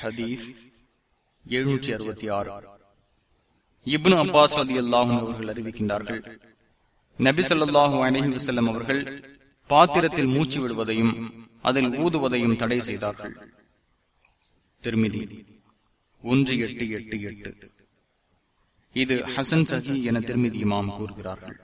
ஹதீஸ் எழுநூற்றி அறுபத்தி ஆறு. இப்னு அப்பாஸ் அதி அல்லாஹும் அவர்கள் அறிவிக்கின்றார்கள் நபி சொல்லாஹு அலஹி வசல்லம் அவர்கள் பாத்திரத்தில் மூச்சு விடுவதையும் அதில் ஊதுவதையும் தடை செய்தார்கள். திருமிதி ஒன்று எட்டு எட்டு எட்டு. இது ஹசன் சஹி என திருமிதி இமாம் கூறுகிறார்கள்.